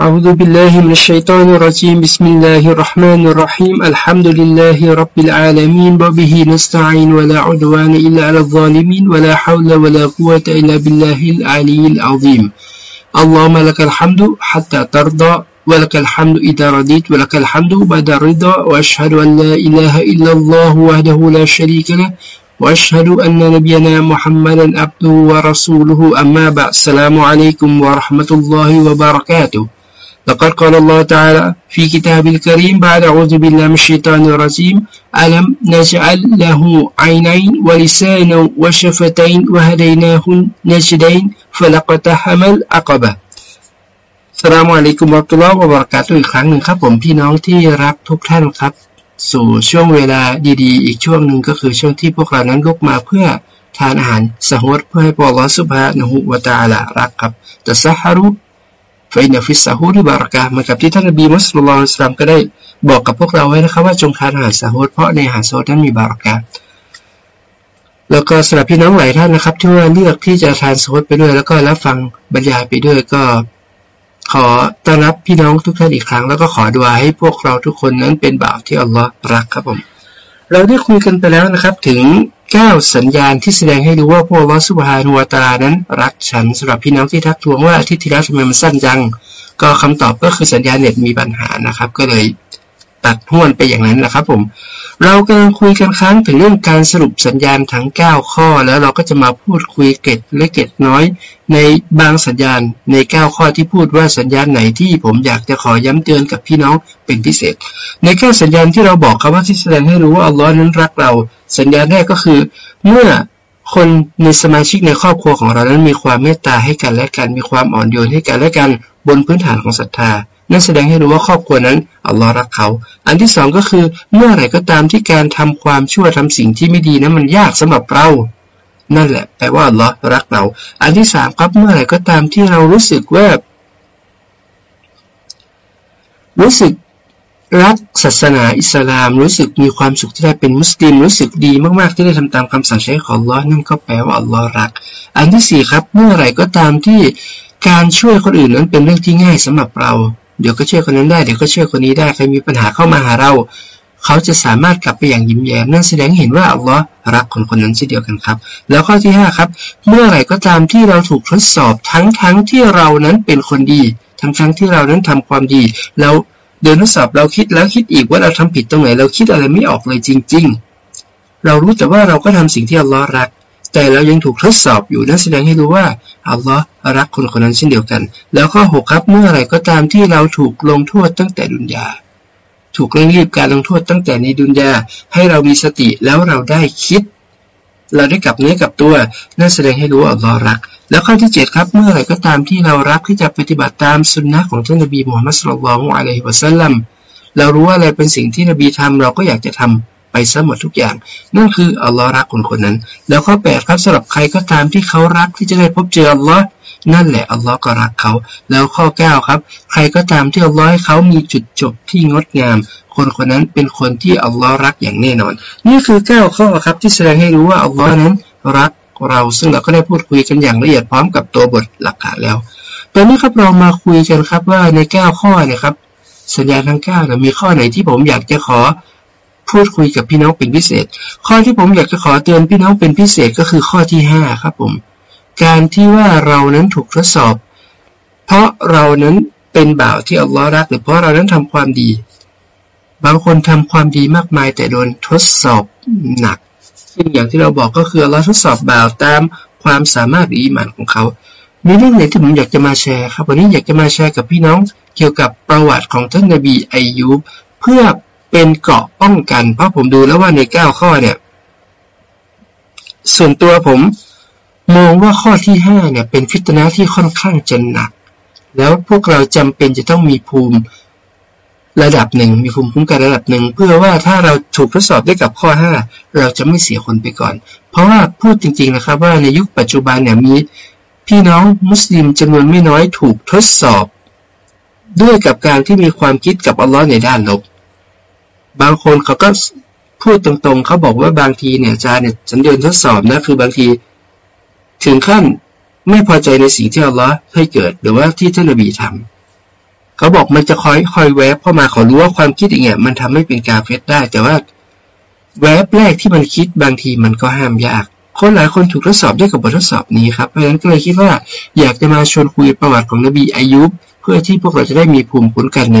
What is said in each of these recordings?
أعوذ بالله من الشيطان الرجيم. بسم الله الرحمن الرحيم. الحمد لله رب العالمين وبه نستعين ولا عدوان إلا على الظالمين ولا حول ولا قوة إلا بالله العلي العظيم. اللهم لك الحمد حتى ترضى ولك الحمد إذا رضيت ولك الحمد بعد الرضا وأشهد أن لا إله إلا الله وحده لا شريك له وأشهد أن نبينا محمدا عبده ورسوله. أما بعد السلام عليكم ورحمة الله وبركاته. لقد قال الله تعالى في كتاب الكريم بعد أعوذ بالله من الشيطان الرجيم ألم نجعل له عينين ولسانا وشفتين وهديناه نجدين فلقتحم العقبة สลามุอะลัยกุมวะตุลลอฮ์วะบะเราะกาตุฮ์อีกครั้งหนึ่งครับผมพี่น้องที่รักทุกท่านครับ สู่ช่วงเวลาดีๆ อีกช่วงหนึ่งก็คือช่วงที่พวกเรานั้นลุกมาเพื่อทานอาหารสหวดเพื่อให้พระลอสุภานะฮุวะตาลารักครับแต่ซะฮารุ ฟินฟิสซาฮูริบารากาเหมือนกับที่ท่านนบีมุสลิมอิสลามก็ได้บอกกับพวกเราไว้นะครับว่าจงทานอาหารสหวดเพราะในอาหารสหวดนั้นมีบารากาแล้วก็สำหรับพี่น้องหลายท่านนะครับ ที่ว่าเลือกที่จะทานสหวดไปด้วย แล้วก็รับฟังบรรยายไปด้วยก็ขอต้อนรับพี่น้องทุกท่านอีกครั้ง แล้วก็ขอดูอาให้พวกเราทุกคนนั้นเป็นบ่าวที่อัลลอฮ์รักครับผม เราได้คุยกันไปแล้วนะครับถึง 9 สัญญาณที่แสดงให้รู้ว่าพวกลอสุบฮานัวตานั้น รักฉันสำหรับพี่น้องที่ทักทวงว่าอาทิตย์ที่แล้วทำไมมันสั้นจัง ก็คำตอบก็คือสัญญาณเน็ตมีปัญหานะครับ ก็เลย ตัดห้วนไปอย่างนั้นนะครับผม เรากำลังคุยกันครั้งถึงเรื่องการสรุปสัญญาณทั้ง 9 ข้อ แล้วเราก็จะมาพูดคุยเกตและเกตน้อย ในบางสัญญาณใน 9 ข้อที่พูดว่าสัญญาณไหนที่ผมอยากจะขอย้ำเตือนกับพี่น้องเป็นพิเศษ ในแค่สัญญาณที่เราบอกครับว่าที่แสดงให้รู้ว่าอัลลอฮ์นั้นรักเรา สัญญาณแรกก็คือ เมื่อคนในสมาชิกในครอบครัวของเรานั้นมีความเมตตาให้กันและกันมีความอ่อนโยนให้กันและกันบนพื้นฐานของศรัทธา นั่นแสดงให้รู้ว่าครอบครัวนั้นอัลลอฮ์รักเขา อันที่สองก็คือเมื่อไหร่ก็ตามที่การทำความชั่วทำสิ่งที่ไม่ดีนั้นมันยากสำหรับเรา นั่นแหละแปลว่าอัลลอฮ์รักเรา อันที่สามครับเมื่อไหร่ก็ตามที่เรารู้สึกว่า รู้สึกรักศาสนาอิสลาม รู้สึกมีความสุขที่ได้เป็นมุสลิมรู้สึกดีมากๆที่ได้ทำตามคำสั่งใช้ของอัลลอฮ์นั่นก็แปลว่าอัลลอฮ์รัก อันที่สี่ครับ เมื่อไหร่ก็ตามที่การช่วยคนอื่นนั้นเป็นเรื่องที่ง่ายสำหรับเรา เดี๋ยวก็ช่วยคนนั้นได้ เดี๋ยวก็ช่วยคนนี้ได้ ใครมีปัญหาเข้ามาหาเรา เขาจะสามารถกลับไปอย่างยิ้มแย้ม นั่นแสดงเห็นว่าอัลลอฮ์รักคนคนนั้นเช่นเดียวกันครับ แล้วข้อที่ 5 ครับ เมื่อไหร่ก็ตามที่เราถูกทดสอบทั้งทั้งที่เรานั้นเป็นคนดี ทั้งทั้งที่เรานั้นทำความดีแล้วเดินทดสอบเราคิดแล้วคิดอีกว่าเราทำผิดตรงไหน เราคิดอะไรไม่ออกเลยจริง ๆ เรารู้แต่ว่าเราก็ทำสิ่งที่อัลลอฮ์รัก แต่เรายังถูกทดสอบอยู่นั่นแสดงให้รู้ว่าอัลลอฮ์รักคนคนนั้นเช่นเดียวกัน แล้วข้อหกครับเมื่อไรก็ตามที่เราถูกลงโทษตั้งแต่ดุนยา ถูกเร่งรีบการลงโทษตั้งแต่ในดุนยา ให้เรามีสติแล้วเราได้คิด เราได้กลับเนื้อกลับตัวนั่นแสดงให้รู้ว่าอัลลอฮ์รัก แล้วข้อที่เจ็ดครับเมื่อไรก็ตามที่เรารักที่จะปฏิบัติตามสุนนะของท่านนบีมูฮัมมัดสุลลัลอะลัยฮิวะสัลลัมเรารู้ว่าอะไรเป็นสิ่งที่นบีทำเราก็อยากจะทำ ไปซะหมดทุกอย่าง นั่นคืออัลลอฮ์รักคนคนนั้น แล้วข้อแปดครับสำหรับใครก็ตามที่เขารักที่จะได้พบเจออัลลอฮ์นั่นแหละอัลลอฮ์ก็รักเขา แล้วข้อเก้าครับ ใครก็ตามที่อัลลอฮ์ให้เขามีจุดจบที่งดงาม คนคนนั้นเป็นคนที่อัลลอฮ์รักอย่างแน่นอน นี่คือเก้าข้อครับที่แสดงให้รู้ว่าอัลลอฮ์นั้นรักเราซึ่งเราก็ได้พูดคุยกันอย่างละเอียดพร้อมกับตัวบทหลักฐานแล้วตอนนี้ครับเรามาคุยกันครับว่าในเก้าข้อนี่ยครับ สัญญาทั้งเก้ามีข้อไหนที่ผมอยากจะขอ พูดคุยกับพี่น้องเป็นพิเศษ ข้อที่ผมอยากจะขอเตือนพี่น้องเป็นพิเศษก็คือข้อที่ห้าครับผม การที่ว่าเรานั้นถูกทดสอบ เพราะเรานั้นเป็นบ่าวที่อัลลอฮ์รักหรือเพราะเรานั้นทำความดี บางคนทำความดีมากมายแต่โดนทดสอบหนัก ซึ่งอย่างที่เราบอกก็คืออัลลอฮ์ทดสอบบ่าวตามความสามารถหรืออิมานของเขา มีเรื่องไหนที่ผมอยากจะมาแชร์ครับ วันนี้อยากจะมาแชร์กับพี่น้องเกี่ยวกับประวัติของท่านนบีอายุบเพื่อ เป็นเกราะป้องกัน เพราะผมดูแล้วว่าในเก้าข้อเนี่ย ส่วนตัวผมมองว่าข้อที่ห้าเนี่ย เป็นฟิตนะที่ค่อนข้างจะหนัก แล้วพวกเราจำเป็นจะต้องมีภูมิระดับหนึ่งมีภูมิคุ้มกันระดับหนึ่งเพื่อว่าถ้าเราถูกทดสอบได้กับข้อห้าเราจะไม่เสียคนไปก่อน เพราะว่าพูดจริง ๆนะครับ ว่าในยุคปัจจุบันเนี่ยมีพี่น้องมุสลิมจำนวนไม่น้อยถูกทดสอบ ด้วยกับการที่มีความคิดกับอัลลอฮ์ในด้านลบ บางคนเขาก็พูดตรงๆ เขาบอกว่าบางทีเนี่ยอาจารย์เนี่ยสัญญาณทดสอบนะคือบางที ถึงขั้นไม่พอใจในสิ่งที่อัลลอฮ์ให้เกิด หรือว่าที่ท่านนบีทำเขาบอกมันจะคอยคอยแวบเข้ามาเขารู้ว่าความคิดอย่างเงี้ยมันทำให้เป็นกาเฟสได้ แต่ว่าแวบแรกที่มันคิดบางทีมันก็ห้ามยาก คนหลายคนถูกทดสอบด้วยกับบททดสอบนี้ครับเพราะฉะนั้นก็เลยคิดว่าอยากจะมาชวนคุยประวัติของนบีอายุบเพื่อที่พวกเราจะได้มีภูมิคุ้นกันใน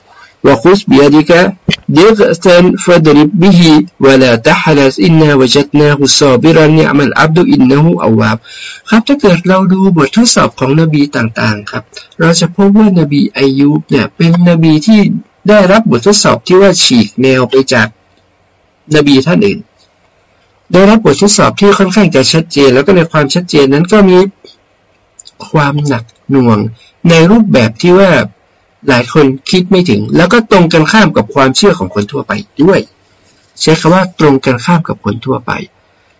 وخذ بيدك ضغثا فاضرب به ولا تحرس إنا وجدناه صابرا نعم العبد إنه أواب ครับถ้าเกิดเราดูบททดสอบของนบีต่างๆครับ เราจะพบว่านบีอายุบเนี่ยเป็นนบีที่ได้รับบททดสอบที่ว่าฉีกแนวไปจากนบีท่านอื่นได้รับบททดสอบที่ค่อนข้างจะชัดเจน แล้วก็ในความชัดเจนนั้นก็มีความหนักหน่วงในรูปแบบที่ว่า หลายคนคิดไม่ถึง แล้วก็ตรงกันข้ามกับความเชื่อของคนทั่วไปด้วย ใช้คำว่าตรงกันข้ามกับคนทั่วไป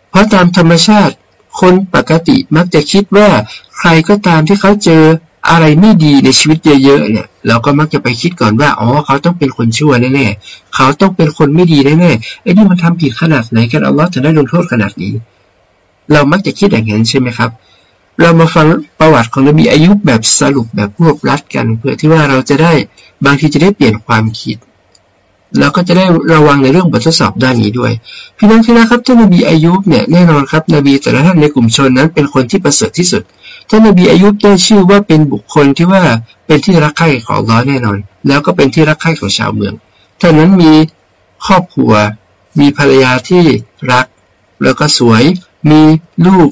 เพราะตามธรรมชาติ คนปกติมักจะคิดว่าใครก็ตามที่เขาเจออะไรไม่ดีในชีวิตเยอะๆเนี่ย เราก็มักจะไปคิดก่อนว่าอ๋อเขาต้องเป็นคนชั่วแน่ๆเขาต้องเป็นคนไม่ดีแน่ๆไอ้นี่มันทำผิดขนาดไหนกันอัลลอฮ์จะได้ลงโทษขนาดนี้ เรามักจะคิดอย่างนั้นใช่ไหมครับ เรามาฟังประวัติของนบีอายุแบบสรุปแบบรวบรัดกัน เพื่อที่ว่าเราจะได้บางทีจะได้เปลี่ยนความคิด แล้วก็จะได้ระวังในเรื่องบททดสอบด้านนี้ด้วย พี่น้องที่นะครับท่านนบีอายุบเนี่ยแน่นอนครับนบีแต่ละท่านในกลุ่มชนนั้นเป็นคนที่ประเสริฐที่สุดท่านนบีอายุบได้ชื่อว่าเป็นบุคคลที่ว่าเป็นที่รักใคร่ของร้อแน่นอน แล้วก็เป็นที่รักใคร่ของชาวเมืองท่านนั้นมีครอบครัว มีภรรยาที่รัก แล้วก็สวย มีลูก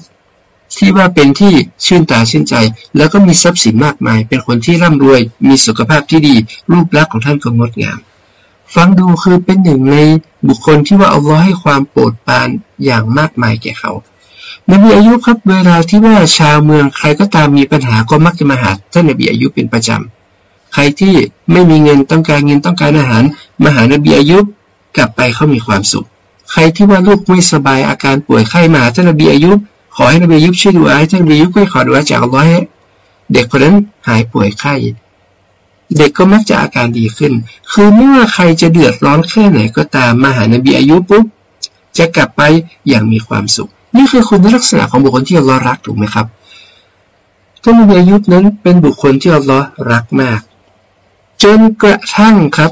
ที่ว่าเป็นที่ชื่นตาชื่นใจ แล้วก็มีทรัพย์สินมากมาย เป็นคนที่ร่ำรวย มีสุขภาพที่ดี รูปลักษณ์ของท่านก็งดงาม ฟังดูคือเป็นหนึ่งในบุคคลที่ว่าอัลลอฮ์ให้ความโปรดปรานอย่างมากมายแก่เขานบีอายุครับเวลาที่ว่าชาวเมืองใครก็ตามมีปัญหาก็มักจะมาหาท่านนบีอายุเป็นประจำ ใครที่ไม่มีเงินต้องการเงินต้องการอาหารมาหานบีอายุกลับไปเขามีความสุข ใครที่ว่าลูกไม่สบายอาการป่วยไข้มาท่านนบีอายุ ขอให้นบียุบช่วยดูอาท่านนบียุบก็ขอดูอาจากอัลลอฮ์ให้เด็กคนนั้นหายป่วยไข้ เด็กก็มักจะอาการดีขึ้น คือไม่ว่าใครจะเดือดร้อนแค่ไหนก็ตามมาหานบีอายุปุ๊บจะกลับไปอย่างมีความสุข นี่คือคุณลักษณะของบุคคลที่อัลลอฮ์รักถูกไหมครับท่านนบีอายุนั้นเป็นบุคคลที่อัลลอฮ์รักมาก จนกระทั่งครับ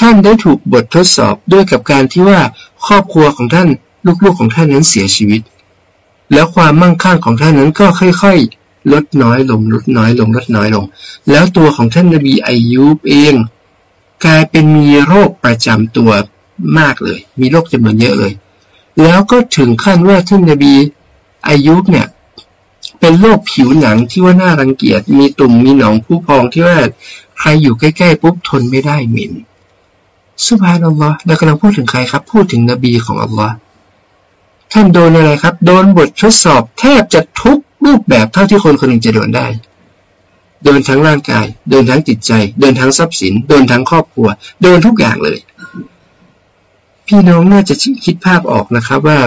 ท่านได้ถูกบททดสอบด้วยกับการที่ว่าครอบครัวของท่านลูกๆของท่านนั้นเสียชีวิต แล้วความมั่งคั่งของท่านนั้นก็ค่อยๆ ลดน้อยลงลดน้อยลงลดน้อยลง แล้วตัวของท่านนบีอายุบเอง กลายเป็นมีโรคประจำตัวมากเลย มีโรคจำนวนเยอะเลย แล้วก็ถึงขั้นว่าท่านนบีอายุบเนี่ยเป็นโรคผิวหนังที่ว่าน่ารังเกียจ มีตุ่ม มีหนองผู้พองที่ว่าใครอยู่ใกล้ๆปุ๊บทนไม่ได้เหม็นสุภาพนัลลอฮ์เรากำลังพูดถึงใครครับ พูดถึงนบีของอัลลอฮ์ ท่านโดนอะไรครับ โดนบททดสอบแทบจะทุกรูปแบบเท่าที่คนคนหนึ่งจะโดนได้ โดนทั้งร่างกาย โดนทั้งจิตใจ โดนทั้งทรัพย์สิน โดนทั้งครอบครัว โดนทุกอย่างเลย พี่น้องน่าจะคิดภาพออกนะครับว่า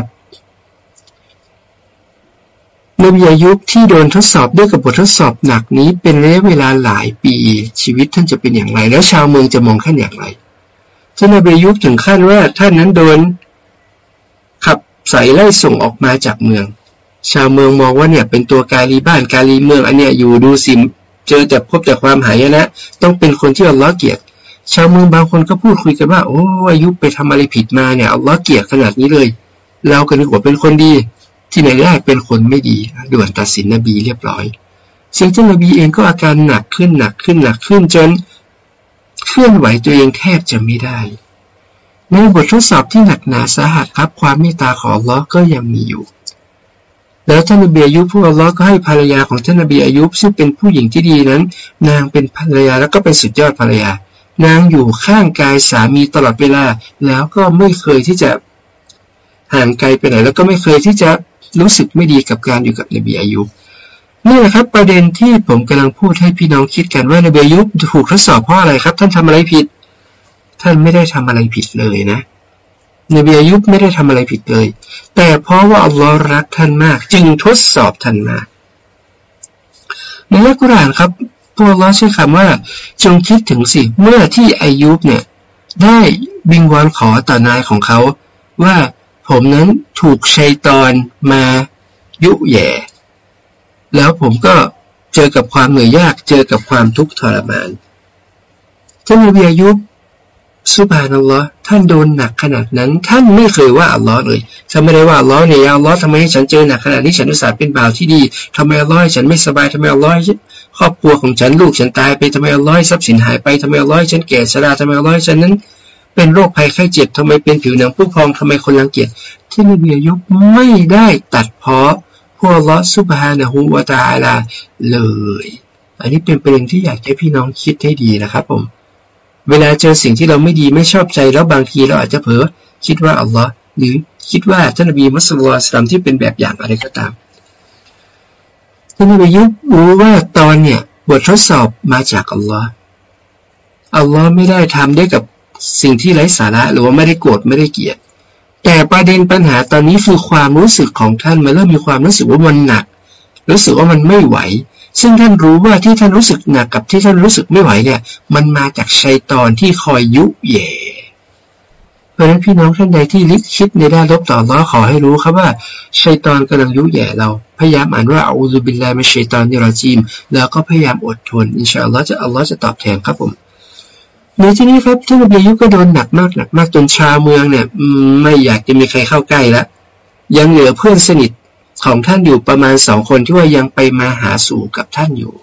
นบีอายุที่โดนทดสอบด้วยกับบททดสอบหนักนี้เป็นระยะเวลาหลายปี ชีวิตท่านจะเป็นอย่างไร แล้วชาวเมืองจะมองท่านอย่างไรท่านนบีอายุถึงขั้นว่าท่านนั้นโดน ใส่ไล่ส่งออกมาจากเมือง ชาวเมืองมองว่าเนี่ยเป็นตัวกาลีบ้านกาลีเมืองอันเนี้ยอยู่ดูสิเจอแต่พบแต่ความหายนะ ต้องเป็นคนที่อัลลอฮ์เกลียดชาวเมืองบางคนก็พูดคุยกันว่าโอ้อายุไปทำอะไรผิดมาเนี่ยอัลลอฮ์เกลียดขนาดนี้เลย เราก็นึกว่าเป็นคนดี ที่ไหนได้เป็นคนไม่ดีด่วนตัดสินนบีเรียบร้อยสิ่งที่นบีเองก็อาการหนักขึ้นหนักขึ้นหนักขึ้นจน เคลื่อนไหวตัวเองแทบจะไม่ได้ ในบททดสอบที่หนักหนาสาหัสครับ ความเมตตาของอัลลอฮ์ก็ยังมีอยู่ แล้วท่านนบีอายุผู้อัลลอฮ์ก็ให้ภรรยาของท่านนบีอายุซึ่งเป็นผู้หญิงที่ดีนั้น นางเป็นภรรยาแล้วก็เป็นสุดยอดภรรยา นางอยู่ข้างกายสามีตลอดเวลา แล้วก็ไม่เคยที่จะห่างไกลไปไหน แล้วก็ไม่เคยที่จะรู้สึกไม่ดีกับการอยู่กับนบีอายุนี่แหละครับประเด็นที่ผมกำลังพูดให้พี่น้องคิดกันว่านบีอายุถูกทดสอบเพราะอะไรครับ ท่านทำอะไรผิด ท่านไม่ได้ทำอะไรผิดเลยนะนบีอายุบไม่ได้ทำอะไรผิดเลย แต่เพราะว่าอัลลอฮ์รักท่านมาก จึงทดสอบท่านมาก ในอัลกุรอานครับพวกเราใช้คำว่า จงคิดถึงสิ เมื่อที่อายุบเนี่ย ได้บิงวอนขอต่อนายของเขา ว่าผมนั้นถูกชัยตอนมายุแย่ แล้วผมก็เจอกับความเหนื่อยยาก เจอกับความทุกข์ทรมานท่านนบีอายุบ สุบานอัลลอฮ์ท่านโดนหนักขนาดนั้น ท่านไม่เคยว่าอัลลอฮ์เลยท่านไม่ได้ว่าอัลลอฮ์เนี่ยอัลลอฮ์ทำไมให้ฉันเจอหนักขนาดนี้ฉันอุตส่าห์เป็นบ่าวที่ดีทำไมอัลลอฮ์ฉันไม่สบายทำไมอัลลอฮ์ครอบครัวของฉันลูกฉันตายไปทำไมอัลลอฮ์ทรัพย์สินหายไปทำไมอัลลอฮ์ฉันแก่ชราทำไมอัลลอฮ์ฉันนั้น เป็นโรคภัยไข้เจ็บทำไมเป็นผิวหนังผู้พองทำไมคนรังเกียจที่นบียุไม่ได้ตัดเพาะพวกลอสุบฮานะฮูวาตาลาเลย อันนี้เป็นประเด็นที่อยากให้พี่น้องคิดให้ดีนะครับผม เวลาเจอสิ่งที่เราไม่ดีไม่ชอบใจแล้วบางทีเราอาจจะเผลอคิดว่าอัลลอฮ์หรือคิดว่าท่านนบีมุสลิมสลัมที่เป็นแบบอย่างอะไรก็ตามท่านนบียุบรู้ว่าตอนเนี่ยบททดสอบมาจากอัลลอฮ์อัลลอฮ์ไม่ได้ทำได้กับสิ่งที่ไร้สาระหรือว่าไม่ได้โกรธไม่ได้เกลียด แต่ประเด็นปัญหาตอนนี้คือความรู้สึกของท่านมันเริ่มมีความรู้สึกว่ามันหนัก รู้สึกว่ามันไม่ไหว ซึ่งท่านรู้ว่าที่ท่านรู้สึกหนักกับที่ท่านรู้สึกไม่ไหวเนี่ย มันมาจากชัยตอนที่คอยยุแย่เพราะฉะนั้นพี่น้องท่านใดที่ลิคิดในด้านลบต่อล้อขอให้รู้ครับว่าชัยตอนกำลังยุแย่เราพยายามอ่านว่าอูซุบิลลามิชัยตอนนี่เราจีม แล้วก็พยายามอดทนอินชาอัลลอฮ์จะอัลลอฮ์จะตอบแทนครับผมในที่นี้ครับท่านอบียุก็โดนหนักมากหนักมากจนชาวเมืองเนี่ยไม่อยากจะมีใครเข้าใกล้แล้วยังเหลือเพื่อนสนิท ของท่านอยู่ประมาณสองคนที่ว่ายังไปมาหาสู่กับท่านอยู่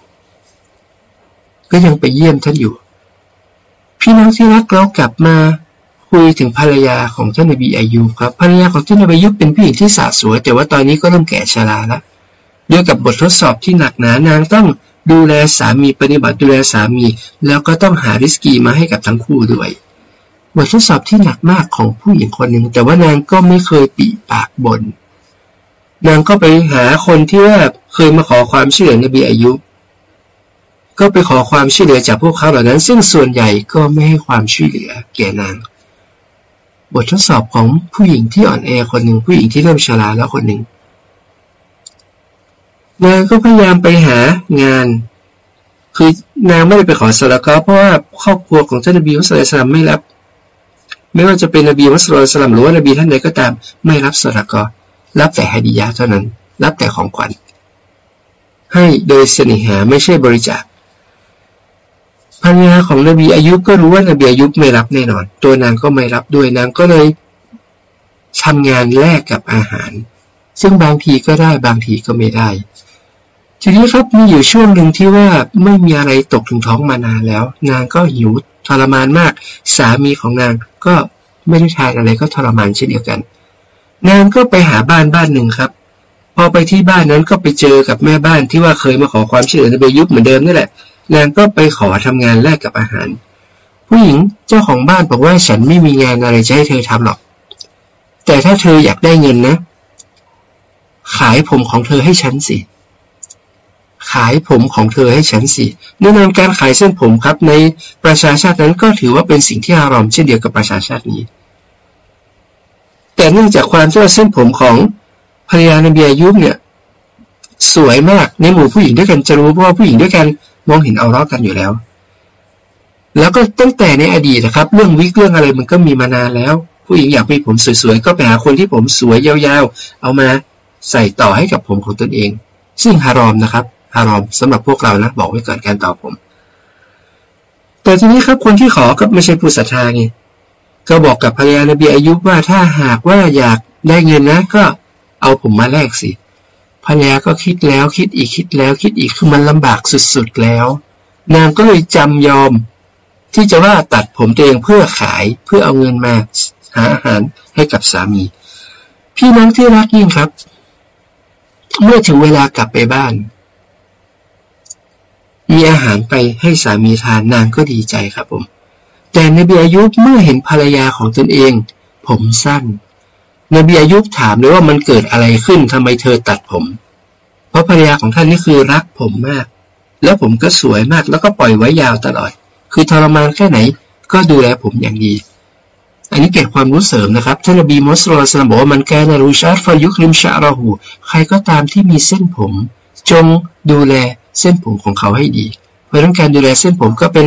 ก็ยังไปเยี่ยมท่านอยู่ พี่น้องที่รักเรากลับมาคุยถึงภรรยาของท่านนบีอายุครับภรรยาของท่านนบีอายุเป็นผู้หญิงที่สาสวย แต่ว่าตอนนี้ก็เริ่มแก่ชราแล้วด้วยกับบททดสอบที่หนักหนานางต้องดูแลสามีปฏิบัติดูแลสามี แล้วก็ต้องหาริสกีมาให้กับทั้งคู่ด้วยบททดสอบที่หนักมากของผู้หญิงคนหนึ่งแต่ว่านางก็ไม่เคยปีปากบน่น นางก็ไปหาคนที่ว่าเคยมาขอความช่วยเหลือนบีอายุ ก็ไปขอความช่วยเหลือจากพวกเขาเหล่านั้น ซึ่งส่วนใหญ่ก็ไม่ให้ความช่วยเหลือแก่นาง บททดสอบของผู้หญิงที่อ่อนแอคนหนึ่งผู้หญิงที่เริ่มชราแล้วคนหนึ่งนางก็พยายามไปหางาน คือนางไม่ได้ไปขอสละก็เพราะว่าครอบครัวของท่านนบีมุสลิมไม่รับ ไม่ว่าจะเป็นนบีมุสลิมหรือว่านบีท่านใดก็ตาม ไม่รับสละก็ รับแต่ฮดียะเท่านั้น รับแต่ของขวัญ ให้โดยเสน่หาไม่ใช่บริจาคภรรยาของนบีอายุก็รู้ว่านบีอายุไม่รับแน่นอน ตัวนางก็ไม่รับด้วยนางก็เลยทำงานแลกกับอาหาร ซึ่งบางทีก็ได้บางทีก็ไม่ได้ ทีนี้ครับมีอยู่ช่วงหนึ่งที่ว่าไม่มีอะไรตกถึงท้องมานานแล้ว นางก็หิวทรมานมาก สามีของนางก็ไม่ได้ทานอะไรก็ทรมานเช่นเดียวกัน นางก็ไปหาบ้านบ้านหนึ่งครับ พอไปที่บ้านนั้นก็ไปเจอกับแม่บ้านที่ว่าเคยมาขอความช่วยเหลือในเบยุบเหมือนเดิมนี่แหละ นางก็ไปขอทำงานแลกกับอาหาร ผู้หญิงเจ้าของบ้านบอกว่าฉันไม่มีงานอะไรจะให้เธอทำหรอก แต่ถ้าเธออยากได้เงินนะ ขายผมของเธอให้ฉันสิ ขายผมของเธอให้ฉันสิแน่นอนการขายเส้นผมครับในประชาชาตินั้นก็ถือว่าเป็นสิ่งที่อารอมเช่นเดียวกับประชาชาตินี้ เนื่องจากความที่ว่าเส้นผมของภรรยานบีอายุบเนี่ย สวยมากในหมู่ผู้หญิงด้วยกันจะรู้เพราะว่าผู้หญิงด้วยกันมองเห็นเอาร้อกันอยู่แล้ว แล้วก็ตั้งแต่ในอดีตนะครับ เรื่องวิกเรื่องอะไรมันก็มีมานานแล้ว ผู้หญิงอยากมีผมสวยๆก็ไปหาคนที่ผมสวยยาวๆ เอามาใส่ต่อให้กับผมของตนเอง ซึ่งฮารอมนะครับฮารอมสำหรับพวกเรานะบอกไว้ก่อนการต่อผม แต่ทีนี้ครับคนที่ขอก็ไม่ใช่ผู้ศรัทธาไง ก็บอกกับภรรยานบีอายุว่าถ้าหากว่าอยากได้เงินนะ ก็เอาผมมาแลกสิภรรยาก็คิดแล้วคิดอีกคิดแล้วคิดอีกคือมันลำบากสุดๆแล้ว นางก็เลยจำยอม ที่จะว่าตัดผมตัวเองเพื่อขายเพื่อเอาเงินมาหาอาหารให้กับสามี พี่น้องที่รักยิ่งครับ เมื่อถึงเวลากลับไปบ้าน มีอาหารไปให้สามีทานนางก็ดีใจครับผม แต่นบีอายุบเมื่อเห็นภรรยาของตนเอง ผมสั้น นบีอายุบถามเลยว่ามันเกิดอะไรขึ้นทำไมเธอตัดผม เพราะภรรยาของท่านนี่คือรักผมมาก แล้วผมก็สวยมากแล้วก็ปล่อยไว้ยาวตลอด คือทรมานแค่ไหนก็ดูแลผมอย่างดี อันนี้เก็บความรู้เสริมนะครับท่านนบีมุสลิมบอกว่ามันแกนรูชาร์ฟายุคริมชาราหูใครก็ตามที่มีเส้นผม จงดูแลเส้นผมของเขาให้ดี เพราะนั้นการดูแลเส้นผมก็เป็น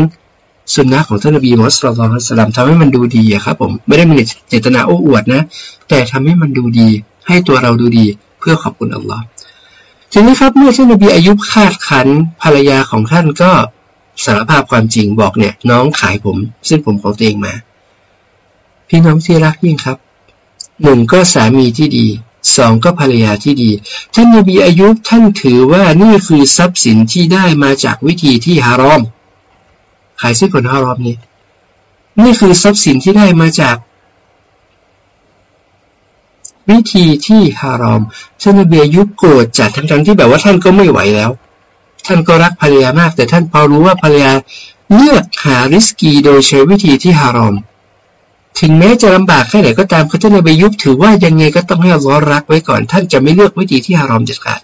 สุนนะของท่านนบีมุสลิมสลามทำให้มันดูดีครับผมไม่ได้มีเจตนาโอ้อวดนะ แต่ทำให้มันดูดี ให้ตัวเราดูดีเพื่อขอบคุณอัลลอฮ์ทีนี้ครับเมื่อท่านนบีอายุคาดขันภรรยาของท่านก็สารภาพความจริงบอกเนี่ย น้องขายผมเส้นผมของตัวเองมา พี่น้องที่รักยิ่งครับหนึ่งก็สามีที่ดีสองก็ภรรยาที่ดี ท่านนบีอายุท่านถือว่านี่คือทรัพย์สินที่ได้มาจากวิธีที่ฮารอม ขายเส้นผลฮารอมนี้ นี่คือทรัพย์สินที่ได้มาจาก วิธีที่ฮารอมท่านนบีอายุโกรธจัดทั้งๆที่แบบว่าท่านก็ไม่ไหวแล้ว ท่านก็รักภรรยามาก แต่ท่านพอรู้ว่าภรรยาเลือกหาริสกีโดยใช้วิธีที่ฮารอม ถึงแม้จะลำบากแค่ไหนก็ตามพระเจ้านบียุบถือว่ายังไงก็ต้องให้ร้อรักไว้ก่อน ท่านจะไม่เลือกวิธีที่ฮารอมเด็ดขาด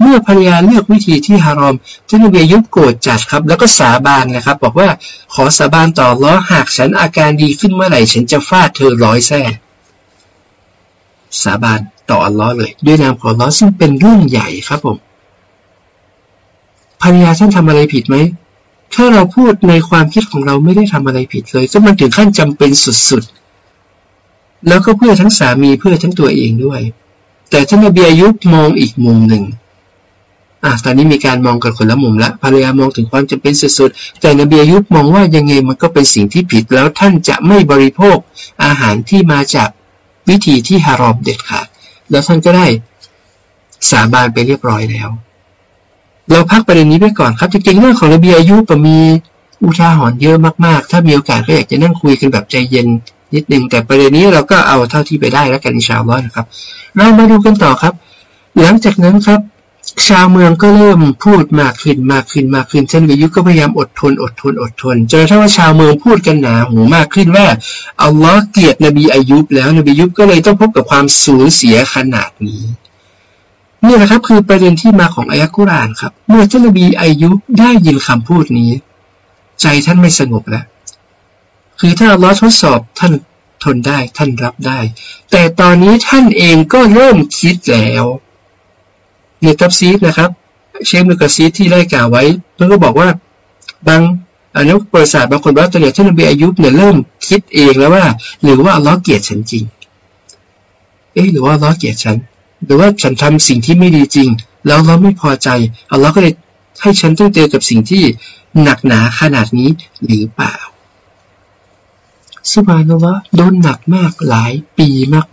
เมื่อภรรยาเลือกวิธีที่ฮารอมท่านนบียุบโกรธจัดครับ แล้วก็สาบานนะครับ บอกว่าขอสาบานต่อล้อหากฉันอาการดีขึ้นเมื่อไหร่ฉันจะฟาดเธอร้อยแท้สาบานต่ออัลลอฮ์เลย ด้วยนามของอัลลอฮ์ซึ่งเป็นเรื่องใหญ่ครับผมภรรยาท่านทำอะไรผิดไหมถ้าเราพูดในความคิดของเราไม่ได้ทำอะไรผิดเลยก็มันถึงขั้นจำเป็นสุดๆ แล้วก็เพื่อทั้งสามีเพื่อทั้งตัวเองด้วย แต่ท่านนบีอายุมองอีกมุมหนึ่ง อะตอนนี้มีการมองกันคนละมุมละภรรยามองถึงความจำเป็นสุดๆ แต่นบีอายุบมองว่ายังไงมันก็เป็นสิ่งที่ผิดแล้วท่านจะไม่บริโภคอาหารที่มาจากวิธีที่ฮารอมเด็ดขาดแล้วท่านก็ได้สาบานไปเรียบร้อยแล้ว เราพักประเด็นนี้ไปก่อนครับจริงๆเรื่องของระเบียอายุก็มีอุทาหรณ์เยอะมากๆ ถ้ามีโอกาสก็อยากจะนั่งคุยกันแบบใจเย็นนิดนึงแต่ประเด็นนี้เราก็เอาเท่าที่ไปได้แล้วกันอิชาลอนะครับ เรามาดูกันต่อครับ หลังจากนั้นครับ ชาวเมืองก็เริ่มพูดมากขึ้นมากขึ้นมากขึ้นเช่นวิยุก็พยายามอดทนอดทนอดทนจนถ้าว่าชาวเมืองพูดกันหนาหูมากขึ้นว่าอัลลอฮ์เกลียดนบีอายุบแล้วนบีอายุบก็เลยต้องพบกับความสูญเสียขนาดนี้นี่แหละครับคือประเด็นที่มาของอายะกุรานครับ เมื่อท่านนบีอายุได้ยินคำพูดนี้ ใจท่านไม่สงบแล้ว คือถ้าเราทดสอบท่านทนได้ท่านรับได้ แต่ตอนนี้ท่านเองก็เริ่มคิดแล้ว ในตับซีดนะครับ เชฟนุกซีดที่ได้กล่าวไว้มันก็บอกว่าบางอนุปริษัทบางคนว่าตัวเนี่ยท่านนบีอายุเนี่ยเริ่มคิดเองแล้วว่า หรือว่าลลอเกลียดฉันจริง เอ๊ะหรือว่าลลอเกลียดฉัน หรือว่าฉันทำสิ่งที่ไม่ดีจริง แล้วเราไม่พอใจเอัลลอก็เลยให้ฉันต้องเจอกับสิ่งที่หนักหนาขนาดนี้หรือเปล่าสุบานวะโดนหนักมากหลายปี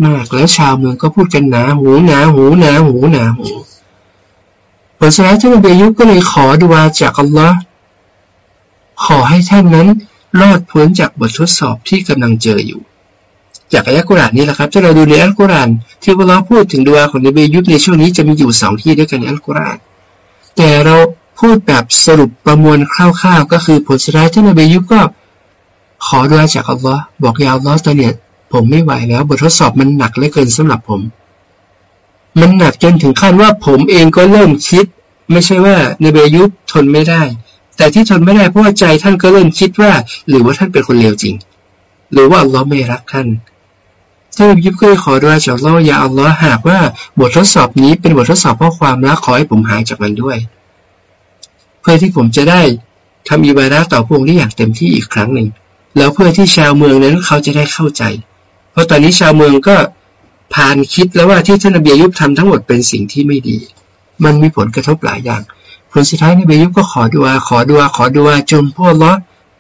มากๆ แล้วชาวเมืองก็พูดกันหนาหูหนาหูหนาหูหนาหู ลสุดท้ายท่านอบียุก็เลยขอดุอาจากอัลลอฮ์ขอให้ท่านนั้นรอดพ้นจากบททดสอบที่กำลังเจออยู่ จากอายะกุรานนี่แหละครับ ถ้าเราดูในอัลกุรานที่พวกเราพูดถึงดวงของนบียุบในช่วงนี้จะมีอยู่สองที่ด้วยกันในอัลกุรานแต่เราพูดแบบสรุปประมวลคร่าวๆ ก็คือผลสุดท้ายที่นบียุบก็ขอดุอาจากอัลลอฮ์บอกยาวลอตอนเนี่ยผมไม่ไหวแล้ว บททดสอบมันหนักเหลือเกินสำหรับผม มันหนักจนถึงขั้นว่าผมเองก็เริ่มคิด ไม่ใช่ว่าในเบียุบทนไม่ได้ แต่ที่ทนไม่ได้เพราะว่าใจท่านก็เริ่มคิดว่า หรือว่าท่านเป็นคนเลวจริง หรือว่าอัลลอฮ์ไม่รักท่านท่านยิบก็เลยขอด้วยจากเล่ายาอัลลอฮ์หากว่าบททดสอบนี้เป็นบททดสอบเพราะความรักขอให้ผมหายจากมันด้วย เพื่อที่ผมจะได้ทำอิบาระต่อพวกนี้อย่างเต็มที่อีกครั้งหนึ่งแล้วเพื่อที่ชาวเมืองนั้นเขาจะได้เข้าใจ เพราะตอนนี้ชาวเมืองก็ผ่านคิดแล้วว่าที่ท่านอบียุบทำทั้งหมดเป็นสิ่งที่ไม่ดี มันมีผลกระทบหลายอย่าง ผลสุดท้ายนบียุบก็ขอดูอาขอดูอาขอดูอาจนพวกล้อ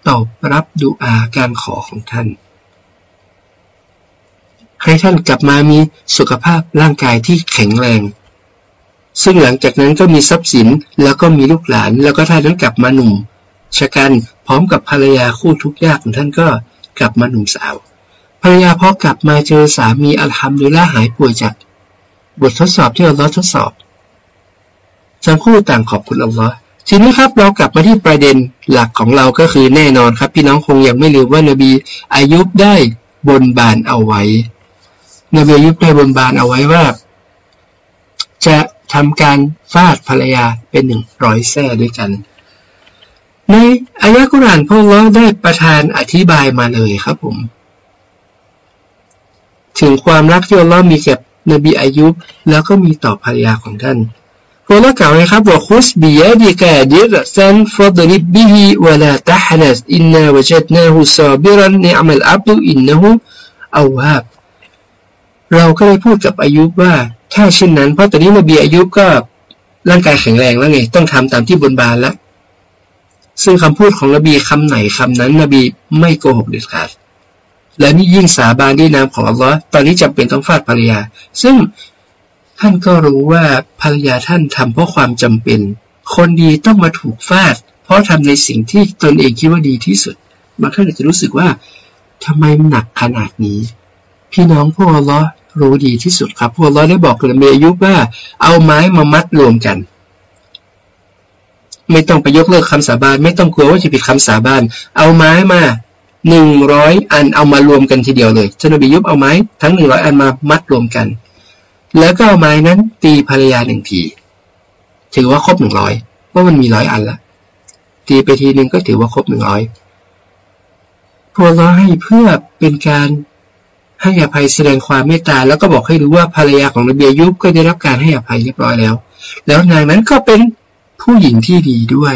ตอบรับดูอาการขอของท่าน ให้ท่านกลับมามีสุขภาพร่างกายที่แข็งแรง ซึ่งหลังจากนั้นก็มีทรัพย์สินแล้วก็มีลูกหลาน แล้วก็ท่านนั้นกลับมาหนุ่มชะกันพร้อมกับภรรยาคู่ทุกยากของท่านก็กลับมาหนุ่มสาวภรรยาพอกลับมาเจอสามีอัลฮัมดุลิลละหายป่วยจากบททดสอบที่อัลลอฮ์ทดสอบ ทั้งคู่ต่างขอบคุณอัลลอฮ์ทีนี้ครับเรากลับมาที่ประเด็นหลักของเราก็คือแน่นอนครับ พี่น้องคงยังไม่ลืมว่านบีอายุบได้บนบานเอาไว้ นบีอายุบได้บนบานเอาไว้ว่า จะทำการฟาดภรรยาเป็นหนึ่งร้อยแส้ด้วยกัน ในอายะกุรานพระลอได้ประทานอธิบายมาเลยครับผม ถึงความรักที่อัลลอฮ์มีแก่นบีอายุบแล้วก็มีต่อภรรยาของท่าน พระลอกล่าวไว้ครับว่าคุสบียดีกาดิรซันฟดริบบิฮิวลาตะฮนัสอินนาวจัดนาหูซาบิรันเนอัมลอับดุอินนะฮูอาวาบเราก็ได้พูดกับอายุบว่า ถ้าเช่นนั้นเพราะตอนนี้นบีอายุบก็ร่างกายแข็งแรงแล้วไง ต้องทำตามที่บนบานแล้ว ซึ่งคำพูดของนบีคำไหนคำนั้น นบีไม่โกหกเด็ดขาดและนี่ยิ่งสาบานด้วยนามของอัลลอฮ์ตอนนี้จำเป็นต้องฟาดภรรยา ซึ่ง ท่านก็รู้ว่าภรรยาท่านทำเพราะความจำเป็น คนดีต้องมาถูกฟาด เพราะทำในสิ่งที่ตนเองคิดว่าดีที่สุดบางท่านอาจจะรู้สึกว่าทำไมหนักขนาดนี้ พี่น้องพวกอัลลอรู้ดีที่สุดครับพวกเราได้บอกกับเมยุว่าเอาไม้มามัดรวมกันไม่ต้องไปยกเลิกคำสาบาน ไม่ต้องกลัวว่าจะผิดคำสาบาน เอาไม้มาหนึ่งร้อยอันเอามารวมกันทีเดียวเลยท่านอบียุบเอาไม้ทั้งหนึ่งร้อยอันมามัดรวมกัน แล้วก็เอาไม้นั้นตีภรรยาหนึ่งที ถือว่าครบหนึ่งร้อยเพราะมันมีร้อยอันละตีไปทีหนึ่งก็ถือว่าครบหนึ่งร้อยพวกเราให้เพื่อเป็นการให้อภัยแสดงความเมตตาแล้วก็บอกให้รู้ว่าภรรยาของนบียุบก็ได้รับการให้อภัยเรียบร้อยแล้ว แล้วนางนั้นก็เป็นผู้หญิงที่ดีด้วย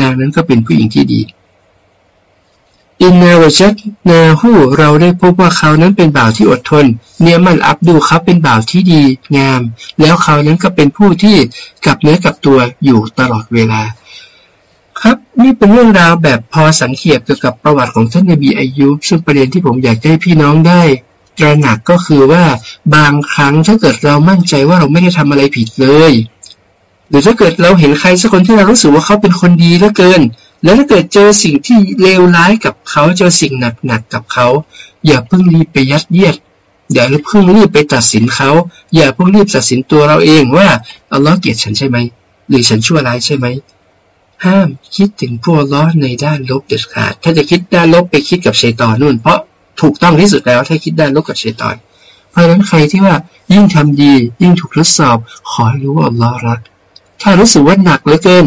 นางนั้นก็เป็นผู้หญิงที่ดี อินนาวจัดนาหูเราได้พบว่าเขานั้นเป็นบ่าวที่อดทน เนียมันอับดูเขาเป็นบ่าวที่ดีงาม แล้วเขานั้นก็เป็นผู้ที่กลับเนื้อกับตัวอยู่ตลอดเวลา ครับนี่เป็นเรื่องราวแบบพอสังเขปเกี่ยวกับประวัติของท่านนบีอายุซึ่งประเด็นที่ผมอยากให้พี่น้องได้ตระหนักก็คือว่าบางครั้งถ้าเกิดเรามั่นใจว่าเราไม่ได้ทำอะไรผิดเลย หรือถ้าเกิดเราเห็นใครสักคนที่เรารู้สึกว่าเขาเป็นคนดีเหลือเกิน แล้วถ้าเกิดเจอสิ่งที่เลวร้ายกับเขาเจอสิ่งหนักๆกับเขา อย่าเพิ่งรีบไปยัดเยียด อย่าเพิ่งรีบไปตัดสินเขา อย่าเพิ่งรีบตัดสินตัวเราเองว่าอัลลอฮ์เกลียดฉันใช่ไหมหรือฉันชั่วร้ายใช่ไหมห้ามคิดถึงพวกล้อในด้านลบเด็ดขาด ถ้าจะคิดด้านลบไปคิดกับชัยตอนนู่น เพราะถูกต้องที่สุดแล้วถ้าคิดด้านลบกับเชตอน เพราะฉะนั้นใครที่ว่ายิ่งทำดี ยิ่งถูกทดสอบ ขอให้รู้ว่าอัลลอฮ์รัก ถ้ารู้สึกว่าหนักเหลือเกิน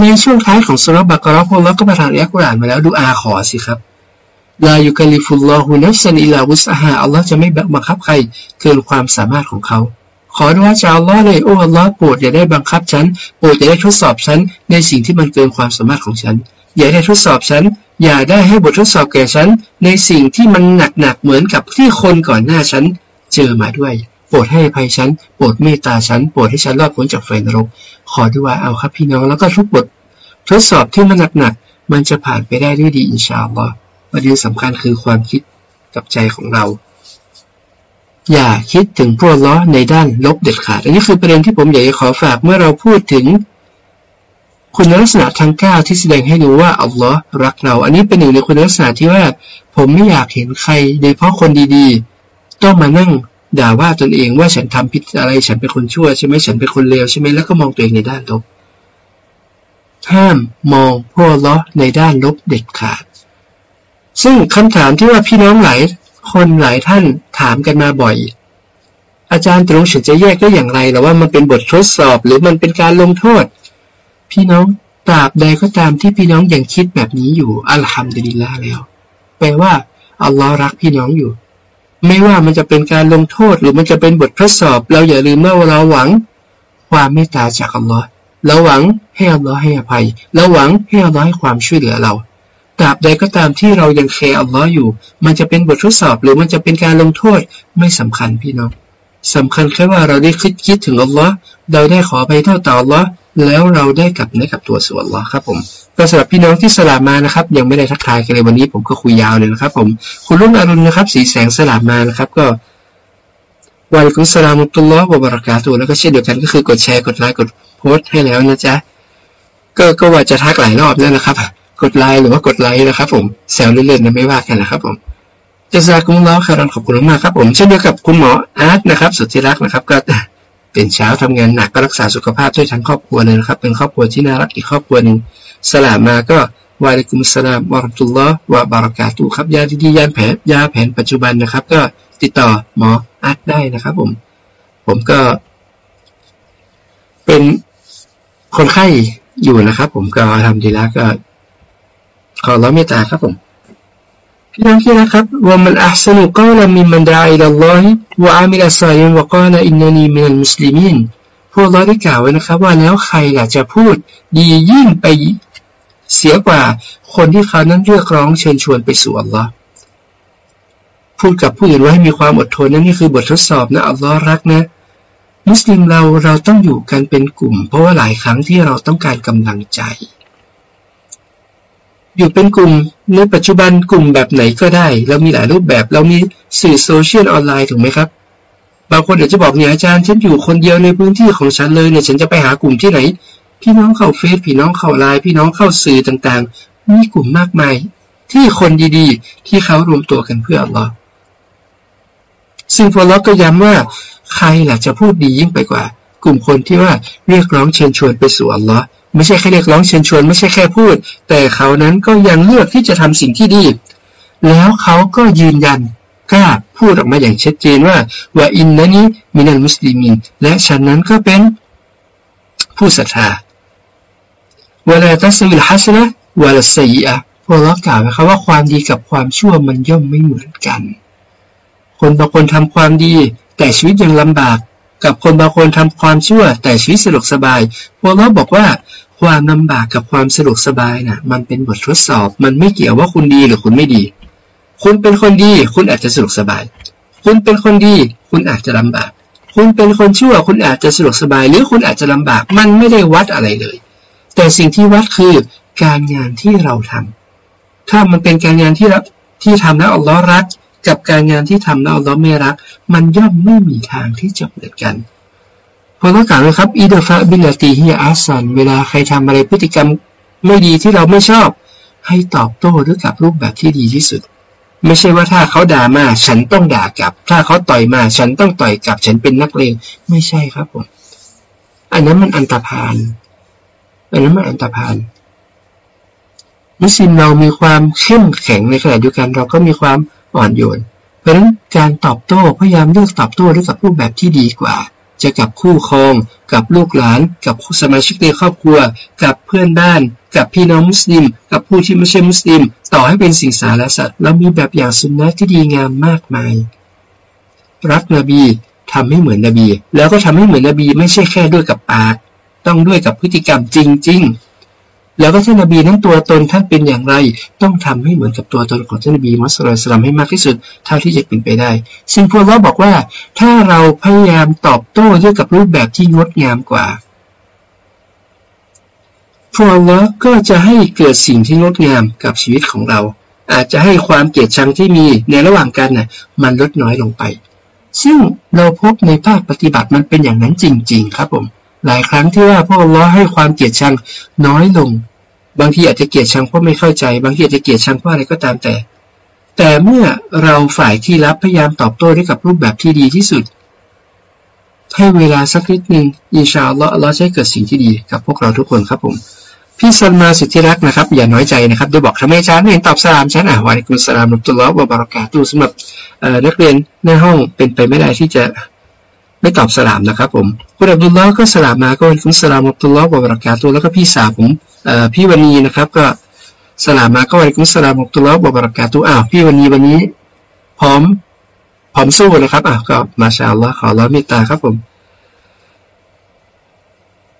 ในช่วงท้ายของสุรบักรอพวกเราก็ประทานอัลกุรอานมาแล้วดูอาขอสิครับลายุกลิฟุลลอฮุนัฟซันอิลาวุสอาฮาอัลลอฮ์จะไม่บังคับใครเกินความสามารถของเขา ขอด้ว่าจะอัลลอฮ์เลยโอ้อัลลอฮ์โปรดอย่าได้บังคับฉันโปรดอย่าได้ทดสอบฉันในสิ่งที่มันเกินความสามารถของฉัน อย่าได้ทดสอบฉัน อย่าได้ให้บททดสอบแก่ฉัน ในสิ่งที่มันหนักๆเหมือนกับที่คนก่อนหน้าฉันเจอมาด้วย ปรดให้ภัยฉัน โปรดเมตตาฉัน โปรดให้ฉันรอดพ้นจากไฟนรก ขอด้วยว่าเอาครับพี่น้อง แล้วก็ทุกบททดสอบที่มันหนักๆ มันจะผ่านไปได้ด้วยดีอินชาอัลลอฮ์ประเด็นสำคัญคือความคิดกับใจของเรา อย่าคิดถึงพวกล้อในด้านลบเด็ดขาด อันนี้คือประเด็นที่ผมอยากจะขอฝากเมื่อเราพูดถึง คุณลักษณะทั้งก้าที่แสดงให้รู้ว่าอัลลอฮ์รักเรา อันนี้เป็นหนึ่งในคุณลักษณะที่ว่า ผมไม่อยากเห็นใครโดยเฉพาะคนดีๆ ต้องมานั่ง ด่าว่าตนเองว่าฉันทำผิดอะไรฉันเป็นคนชั่วใช่ไหมฉันเป็นคนเลวใช่ไหมแล้วก็มองตัวเองในด้านลบ ห้ามมองพวกล้อในด้านลบเด็ดขาด ซึ่งคำถามที่ว่าพี่น้องหลายคนหลายท่านถามกันมาบ่อย อาจารย์ตรงฉันจะแยกได้อย่างไรหรือว่ามันเป็นบททดสอบหรือมันเป็นการลงโทษ พี่น้องตราบใดก็ตามที่พี่น้องยังคิดแบบนี้อยู่อัลฮัมดุลิลละแล้ว แปลว่าอัลลอฮ์รักพี่น้องอยู่ ไม่ว่ามันจะเป็นการลงโทษหรือมันจะเป็นบททดสอบ เราอย่าลืมว่าเราหวัง ความเมตตาจากอัลลอฮ์เราหวังให้อัลลอฮ์ให้อภัย เราหวังให้อัลลอฮ์ให้ความช่วยเหลือเราตราบใดก็ตามที่เรายังเคอัลลอฮ์อยู่ มันจะเป็นบททดสอบหรือมันจะเป็นการลงโทษไม่สำคัญพี่น้อง สำคัญแค่ว่าเราได้คิดคิดถึงอัลลอฮ์เราได้ขอไปเท่าต่ออัลลอฮ์แล้วเราได้กลับเนื้อกับตัวส่วนละครับผมก็สำหรับพี่น้องที่สลามมานะครับ ยังไม่ได้ทักทายกันเลยวันนี้ผมก็คุยยาวเลยนะครับ ผมคุณลุงอรุณนะครับ สีแสงสลามมานะครับ ก็วันคุณสลามุตุลลอฮ์บารักาตัวแล้วก็เช่นเดียวกันก็คือกดแชร์กดไลค์กดโพสต์ให้แล้วนะจ๊ะก็ก็ว่าจะทักหลายรอบแล้วนะครับ กดไลค์หรือว่ากดไลค์นะครับ ผมแซวเล่นๆนะไม่ว่ากันนะครับผม จะซากุมล้อคารันขอบคุณมากครับผมเช่นเดียวกับคุณหมออาร์ตนะครับสุดที่รักนะครับ ก็เป็นเช้าทำงานหนักก็รักษาสุขภาพด้วยทั้งครอบครัวเลยนะครับ เป็นครอบครัวที่น่ารักอีกครอบครัวหนึ่งสลามมาก็วาลิกุมสลามวะรัตุลลอฮ์วะบารักาตุครับยาดีๆยาแผลยาแผนปัจจุบันนะครับ ก็ติดต่อหมออัดได้นะครับผม ผมก็ เป็นคนไข้อยู่นะครับ ผมก็ทำดีแล้วก็ ขอร้องเมตตาครับผม พี่น้องที่นะครับว่ามันอัศนุกาลมิมันดาอิลลอฮิวะอามิลซาลินวะกาลอินนานีมินัลมุสลิมินพวกเราได้กล่าวไว้นะครับว่าแล้วใครล่ะจะพูดดียิ่งไปเสียกว่าคนที่เขานั้นเรียกร้องเชิญชวนไปสู่อัลลอฮ์พูดกับผู้อื่นว่าให้มีความอดทนนั่นนี่คือบททดสอบนะอัลลอฮ์รักนะ มุสลิมเราเราต้องอยู่กันเป็นกลุ่ม เพราะว่าหลายครั้งที่เราต้องการกำลังใจ อยู่เป็นกลุ่มในปัจจุบันกลุ่มแบบไหนก็ได้ เรามีหลายรูปแบบเรามีสื่อโซเชียลออนไลน์ถูกไหมครับ บางคนอาจจะบอกเนี่ยอาจารย์ฉันอยู่คนเดียวในพื้นที่ของฉันเลยเนี่ยฉันจะไปหากลุ่มที่ไหน พี่น้องเข้าเฟซพี่น้องเข้าไลน์พี่น้องเข้าสื่อต่างๆ มีกลุ่มมากมาย ที่คนดีๆ ที่เขารวมตัวกันเพื่ออัลลอฮ์ซึ่งพอลก็ย้ำว่า ใครล่ะจะพูดดียิ่งไปกว่า กลุ่มคนที่ว่าเรียกร้องเชิญชวนไปสู่อัลลอฮ์ ไม่ใช่แค่เรียกร้องเชิญชวน ไม่ใช่แค่พูด แต่เขานั้นก็ยังเลือกที่จะทำสิ่งที่ดี แล้วเขาก็ยืนยันกล้าพูดออกมาอย่างชัดเจนว่าว่าอินนันี้มินัลมุสลิมินและฉันนั้นก็เป็นผู้ศรัทธาวลาตัสวิลฮัสนะวลาซีอะพวกเรากล่าวนะครับว่าความดีกับความชั่วมันย่อมไม่เหมือนกัน คนบางคนทำความดี แต่ชีวิตยังลำบาก กับคนบางคนทำความชั่วแต่ชีวิตสะดวกสบายพวกเราบอกว่าความลำบากกับความสะดวกสบายนะ่ะ มันเป็นบททดสอบ มันไม่เกี่ยวว่าคุณดีหรือคุณไม่ดี คุณเป็นคนดี คุณอาจจะสะดวกสบาย คุณเป็นคนดี คุณอาจจะลำบาก คุณเป็นคนชั่ว คุณอาจจะสะดวกสบาย หรือคุณอาจจะลำบาก มันไม่ได้วัดอะไรเลย แต่สิ่งที่วัดคือการงานที่เราทำถ้ามันเป็นการงานที่รับที่ทำแล้วอัลลอฮ์รัก กับการงานที่ทำแล้วเราไม่รัก มันย่อมไม่มีทางที่จะเหมือนกันพอต้องกล่าวนะครับอีเดฟะบิลตีฮิอาสันเวลาใครทำอะไรพฤติกรรมไม่ดีที่เราไม่ชอบ ให้ตอบโต้ด้วยกับรูปแบบที่ดีที่สุด ไม่ใช่ว่าถ้าเขาด่ามาฉันต้องด่ากลับ ถ้าเขาต่อยมาฉันต้องต่อยกลับ ฉันเป็นนักเลงไม่ใช่ครับผมอันนั้นมันอันตรพานอันนั้นมันอันตรพานมุสลิมเรามีความเข้มแข็งในขณะเดียวกัน เราก็มีความ อ่อนโยน เพราะนั้นการตอบโต้พยายามเลือกตอบโต้ด้วยกับรูปแบบที่ดีกว่า จะกับคู่ครอง กับลูกหลาน กับสมาชิกในครอบครัว กับเพื่อนบ้าน กับพี่น้องมุสลิม กับผู้ที่ไม่ใช่มุสลิม ต่อให้เป็นสิ่งสารสัตว์เรามีแบบอย่างสุนนะที่ดีงามมากมาย รักนบีทำให้เหมือนนบี แล้วก็ทำให้เหมือนนบีไม่ใช่แค่ด้วยกับปาก ต้องด้วยกับพฤติกรรมจริง ๆ แล้วก็ท่านนบีนั้นตัวตนท่านเป็นอย่างไร ต้องทำให้เหมือนกับตัวตนของท่านนบีมุสลิมให้มากที่สุดเท่าที่จะเป็นไปได้ ซึ่งพวกเราบอกว่า ถ้าเราพยายามตอบโต้ด้วยกับรูปแบบที่งดงามกว่าพวกเราก็จะให้เกิดสิ่งที่งดงามกับชีวิตของเรา อาจจะให้ความเกลียดชังที่มีในระหว่างกันน่ะมันลดน้อยลงไป ซึ่งเราพบในภาคปฏิบัติมันเป็นอย่างนั้นจริง ๆ ครับผม หลายครั้งที่ว่าพวกล้อให้ความเกลียดชังน้อยลง บางทีอาจจะเกลียดชังเพราะไม่เข้าใจ บางทีอาจจะเกลียดชังเพราะอะไรก็ตามแต่ แต่เมื่อเราฝ่ายที่รับพยายามตอบโต้ด้วยกับรูปแบบที่ดีที่สุด ให้เวลาสักนิดหนึ่งอินชาอัลลอฮ์เราจะเกิดสิ่งที่ดีกับพวกเราทุกคนครับผมพี่ซันมาสุดที่รักนะครับ อย่าน้อยใจนะครับโดยบอกทำไมฉันเห็นตอบสลามฉันอะวันกุสลามนุตุลลอฮ์บารักาตูสำหรับนักเรียนในห้องเป็นไปไม่ได้ที่จะ ไม่ตอบสลามนะครับผมคุณอับดุลลอฮ์ก็สลามมาก็วันคุณสลามอับดุลลอฮ์บรักาตัวแล้วก็พี่สาวผมพี่วันนีนะครับ ก็สลามมาก็วันคุณสลามอับดุลลอฮ์บรักาตัวอ้าวพี่วันนีวันนี้ พร้อมพร้อมสู้นะครับอะก็มาชาอัลลอฮ์ขอร้อเมตตาครับผม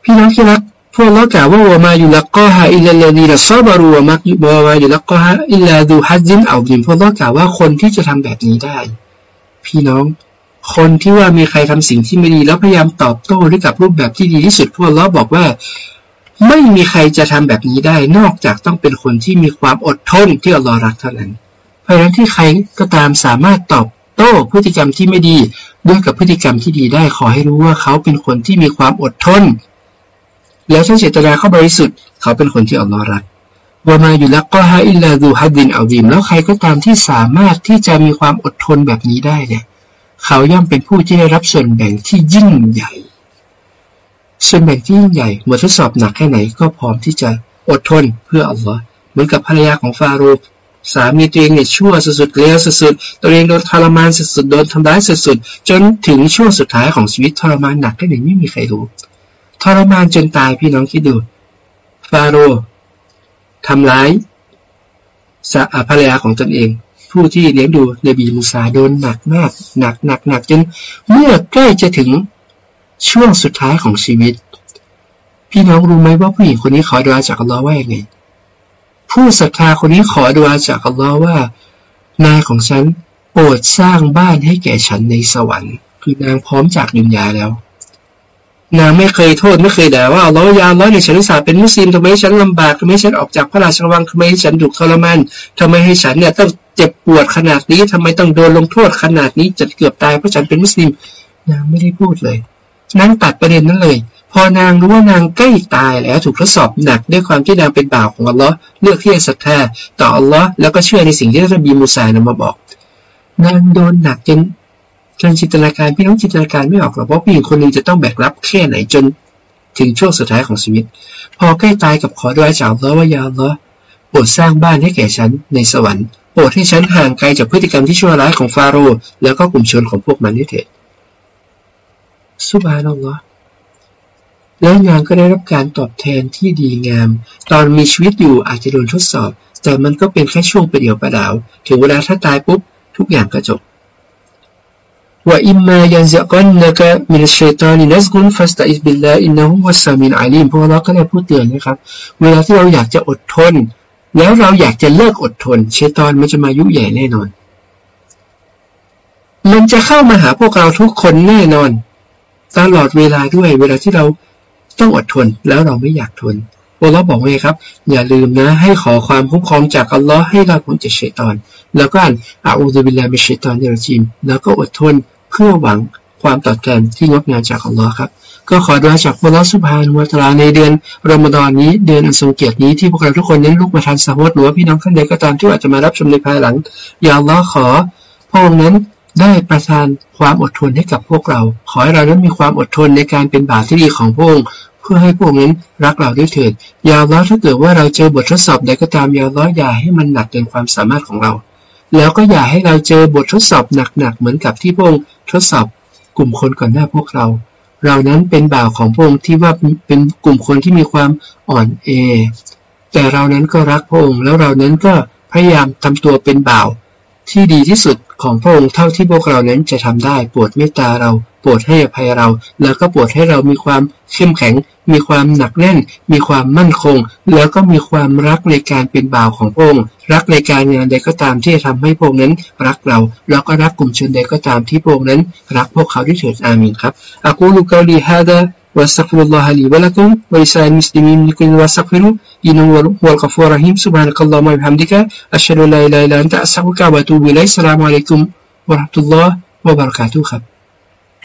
พี่น้องที่รักพวกเรากล่าวว่าวมาอยู่ลักก็ฮะอิลลาดีละซอบารูวมักวาอยู่ลักก็ฮะอิลลาดูฮัจินเอาดินพวกเรากล่าวว่าคนที่จะทำแบบนี้ได้ พี่น้อง คนที่ว่ามีใครทำสิ่งที่ไม่ดีแล้วพยายามตอบโต้ด้วยกับรูปแบบที่ดีที่สุดพวกเราบอกว่า ไม่มีใครจะทำแบบนี้ได้ นอกจากต้องเป็นคนที่มีความอดทนที่อัลลอฮ์รักเท่านั้น เพราะฉะนั้นที่ใครก็ตามสามารถตอบโต้พฤติกรรมที่ไม่ดีด้วยกับพฤติกรรมที่ดีได้ขอให้รู้ว่าเขาเป็นคนที่มีความอดทน แล้วถ้าเจตนาเขาบริสุทธิ์ เขาเป็นคนที่อัลลอฮ์รักว่ามาอยู่แล้วก็ฮะอิลลาดูฮัดดินอัลดิมแล้วใครก็ตามที่สามารถที่จะมีความอดทนแบบนี้ได้เนี่ย เขาย่อมเป็นผู้ที่ได้รับส่วนแบ่งที่ยิ่งใหญ่ ส่วนแบ่งที่ยิ่งใหญ่เมื่อทดสอบหนักแค่ไหนก็พร้อมที่จะอดทนเพื่ออัลลอฮ์เหมือนกับภรรยาของฟาโรห์สามีตัวเองเนี่ยชั่วสุดๆเลวสุดๆตัวเองโดนทรมานสุดๆโดนทำร้ายสุดๆจนถึงช่วงสุดท้ายของชีวิตทรมานหนักแค่ไหนไม่มีใครรู้ทรมานจนตายพี่น้องคิดดูฟาโรห์ทำร้ายภรรยาของตนเอง ผู้ที่เลี้ยงดูนบีมูซาโดนหนักมากหนักหนักหนักจนเมื่อใกล้จะถึงช่วงสุดท้ายของชีวิต พี่น้องรู้ไหมว่าผู้หญิงคนนี้ขอดุอาจากอัลลอฮ์ว่าอย่างไง ผู้ศรัทธาคนนี้ขอดุอาจากอัลลอฮ์ว่านายของฉันโปรดสร้างบ้านให้แก่ฉันในสวรรค์ คือนางพร้อมจากดุนยาแล้ว นางไม่เคยโทษไม่เคยด่าว่าลลอยาล้อเนี่ยฉันอุตส่าห์เป็นมุสลิมทำไมฉันลำบากทำไมฉันออกจากพระราชวังทำไมฉันถูกทรมานทำไมให้ฉันเนี่ยต้องเจ็บปวดขนาดนี้ทำไมต้องโดนลงโทษขนาดนี้จะเกือบตายเพราะฉันเป็นมุสลิมนางไม่ได้พูดเลยนั้นตัดประเด็นนั้นเลย พอนางรู้ว่านางใกล้ตายแล้วถูกทดสอบหนักด้วยความที่นางเป็นบ่าวของอัลลอฮ์เลือกที่จะศรัทธาต่ออัลลอฮ์แล้วก็เชื่อในสิ่งที่ท่านบีมูซานำมาบอก นางโดนหนักจน จนจินตนาการพี่น้องจินตนาการไม่ออกหรอกว่าผู้หญิงคนนึงจะต้องแบกรับแค่ไหนจนถึงช่วงสุดท้ายของชีวิต พอใกล้ตายกับขอด้วยจากลลอว่ายาอัลลอโปรดสร้างบ้านให้แก่ฉันในสวรรค์โปรดให้ฉันห่างไกลจากพฤติกรรมที่ชั่วร้ายของฟาโรห์แล้วก็กลุ่มชนของพวกมันนี่เถิดสุบานอัลลอฮ์แล้วนางก็ได้รับการตอบแทนที่ดีงาม ตอนมีชีวิตอยู่อาจจะโดนทดสอบ แต่มันก็เป็นแค่ช่วงประเดียวประดาว ถึงเวลาถ้าตายปุ๊บ ทุกอย่างก็จบ ว่าอิมมายันจะกันนะกะมินชัยตานินัสกุนฟัสตอิสบิลลาอินนะฮุวะสามินอาลีมพวกเราก็ได้พูดเตือนนะครับ เวลาที่เราอยากจะอดทน แล้วเราอยากจะเลิกอดทน เชตอนมันจะมายุใหญ่แน่นอน มันจะเข้ามาหาพวกเราทุกคนแน่นอน ตลอดเวลาด้วย เวลาที่เราต้องอดทนแล้วเราไม่อยากทน อัลลอฮ์บอกไงครับ อย่าลืมนะ ให้ขอความคุ้มครองจากอัลลอฮ์ให้เราพ้นจากชัยตอน แล้วก็อ่านอาอูซุบิลลามิชัยตอนเดรจิม แล้วก็อดทนเพื่อหวังความตอบแทนที่งดงามจากอัลลอฮ์ครับ ก็ขอดวจากอัลลอฮ์สุบฮานุวะตลาในเดือนรอมฎอนนี้เดือนอันทรงเกียรตินี้ที่พวกเราทุกคนเน้นลุกมาทานสะฮดหรือว่าพี่น้องท่านใดก็ตามที่อาจจะมารับชมในภายหลังอย่าอัลลอฮ์ขอพระองค์นั้นได้ประทานความอดทนให้กับพวกเรา ขอให้เรานั้นมีความอดทนในการเป็นบาปที่ดีของพระองค์ เพื่อให้พวกนั้นรักเราด้วยเถิด ยาวล้อถ้าเกิดว่าเราเจอบททดสอบใดก็ตามยาวล้ออย่าให้มันหนักเกินความสามารถของเรา แล้วก็อย่าให้เราเจอบททดสอบหนักๆเหมือนกับที่พระองค์ทดสอบกลุ่มคนก่อนหน้าพวกเรา เรานั้นเป็นบ่าวของพระองค์ที่ว่าเป็นกลุ่มคนที่มีความอ่อนเอ แต่เรานั้นก็รักพระองค์แล้วเรานั้นก็พยายามทำตัวเป็นบ่าว ที่ดีที่สุดของพระองค์เท่าที่พวกเรานั้นจะทำได้ โปรดเมตตาเรา โปรดให้อภัยเรา แล้วก็โปรดให้เรามีความเข้มแข็ง มีความหนักแน่น มีความมั่นคง แล้วก็มีความรักในการเป็นบ่าวของพระองค์ รักในการงานใดก็ตามที่จะทำให้พระองค์นั้นรักเรา แล้วก็รักกลุ่มชนใดก็ตามที่พระองค์นั้น รักพวกเขาด้วยเถิดอามีนครับอากูลุกาลีฮาดะ وأستغفر الله لي ولكم ولسائر المسلمين من كل ما استغفروا إنه هو الغفور الرحيم. سبحانك اللهم وبحمدك أشهد أن لا إله إلا أنت أستغفرك وأتوب إليك. السلام عليكم ورحمة الله وبركاته.